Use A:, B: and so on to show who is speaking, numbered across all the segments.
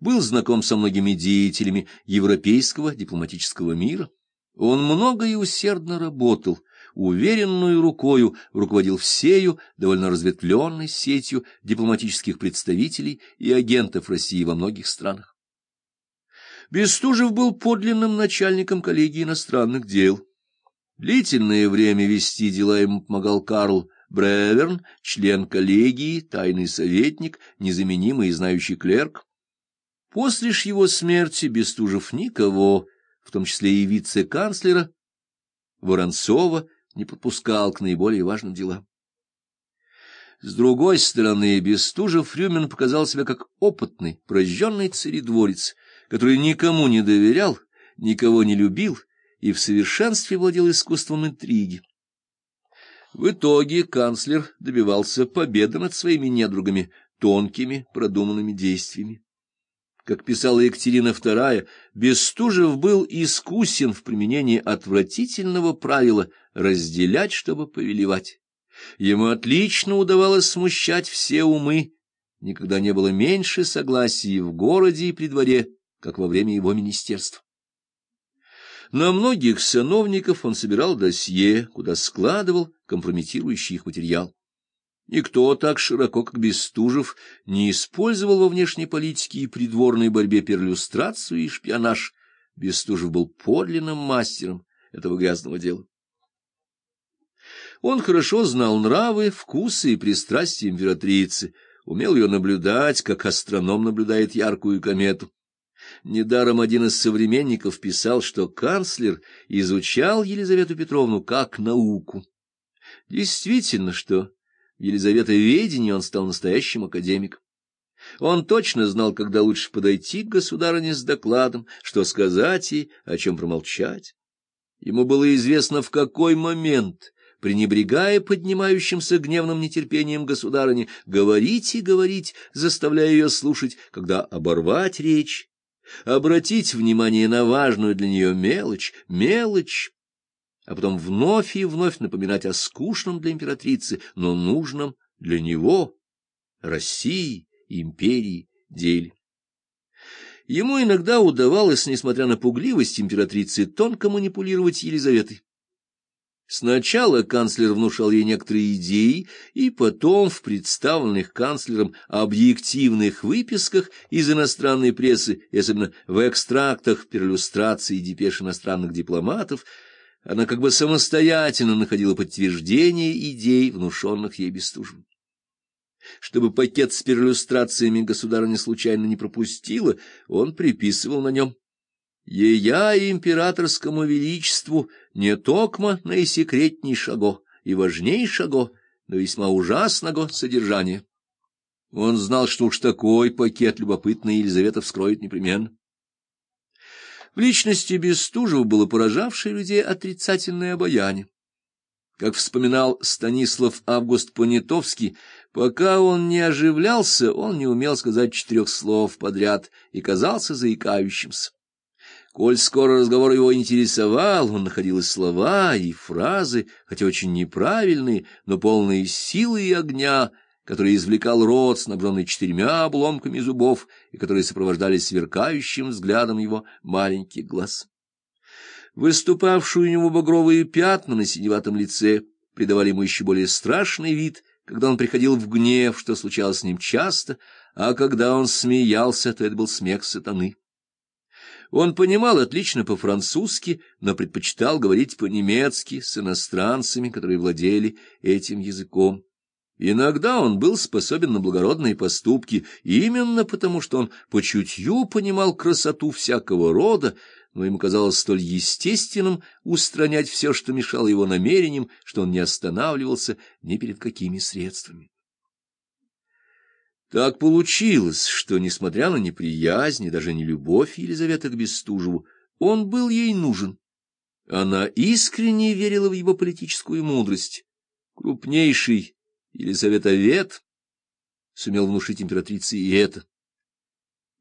A: был знаком со многими деятелями европейского дипломатического мира. Он много и усердно работал, уверенную рукою руководил всею довольно разветвленной сетью дипломатических представителей и агентов России во многих странах. Бестужев был подлинным начальником коллегии иностранных дел. Длительное время вести дела ему помогал Карл Бреверн, член коллегии, тайный советник, незаменимый и знающий клерк. После ж его смерти Бестужев никого, в том числе и вице-канцлера Воронцова, не подпускал к наиболее важным делам. С другой стороны, Бестужев Рюмин показал себя как опытный, прожженный царедворец, который никому не доверял, никого не любил и в совершенстве владел искусством интриги. В итоге канцлер добивался победы над своими недругами тонкими, продуманными действиями. Как писала Екатерина II, Бестужев был искусен в применении отвратительного правила разделять, чтобы повелевать. Ему отлично удавалось смущать все умы, никогда не было меньше согласия в городе и при дворе, как во время его министерства. На многих сановников он собирал досье, куда складывал компрометирующий их материал. Никто так широко, как Бестужев, не использовал во внешней политике и придворной борьбе перлюстрацию и шпионаж. Бестужев был подлинным мастером этого грязного дела. Он хорошо знал нравы, вкусы и пристрастия императрицы, умел ее наблюдать, как астроном наблюдает яркую комету. Недаром один из современников писал, что канцлер изучал Елизавету Петровну как науку. Действительно, что в Елизаветоведении он стал настоящим академиком. Он точно знал, когда лучше подойти к государыне с докладом, что сказать ей, о чем промолчать. Ему было известно, в какой момент, пренебрегая поднимающимся гневным нетерпением государыни, говорить и говорить, заставляя ее слушать, когда оборвать речь обратить внимание на важную для нее мелочь, мелочь, а потом вновь и вновь напоминать о скучном для императрицы, но нужном для него, России, империи, деле. Ему иногда удавалось, несмотря на пугливость императрицы, тонко манипулировать Елизаветой. Сначала канцлер внушал ей некоторые идеи, и потом в представленных канцлером объективных выписках из иностранной прессы, особенно в экстрактах перлюстрации депеш иностранных дипломатов, она как бы самостоятельно находила подтверждение идей, внушенных ей Бестужевым. Чтобы пакет с перлюстрациями государыня случайно не пропустила, он приписывал на нем Ея императорскому величеству не токмо наисекретнейшего и важнейшего, но весьма ужасного содержания. Он знал, что уж такой пакет любопытный Елизавета вскроет непременно. В личности Бестужева было поражавшее людей отрицательное обаяние. Как вспоминал Станислав Август Понятовский, пока он не оживлялся, он не умел сказать четырех слов подряд и казался заикающимся. Коль скоро разговор его интересовал, он находил и слова, и фразы, хотя очень неправильные, но полные силы и огня, которые извлекал рот, снабженный четырьмя обломками зубов, и которые сопровождались сверкающим взглядом его маленьких глаз. Выступавшие у него багровые пятна на синеватом лице придавали ему еще более страшный вид, когда он приходил в гнев, что случалось с ним часто, а когда он смеялся, то это был смех сатаны. Он понимал отлично по-французски, но предпочитал говорить по-немецки с иностранцами, которые владели этим языком. Иногда он был способен на благородные поступки именно потому, что он по чутью понимал красоту всякого рода, но ему казалось столь естественным устранять все, что мешало его намерениям, что он не останавливался ни перед какими средствами. Так получилось, что, несмотря на неприязнь и даже не любовь Елизаветы к Бестужеву, он был ей нужен. Она искренне верила в его политическую мудрость. Крупнейший Елизаветовед сумел внушить императрице и это.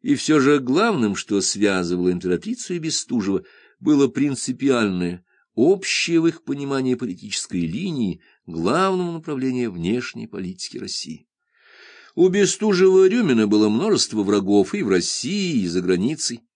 A: И все же главным, что связывало императрицу и Бестужева, было принципиальное, общее в их понимании политической линии, главного направления внешней политики России. У Бестужева-Рюмина было множество врагов и в России, и за границей.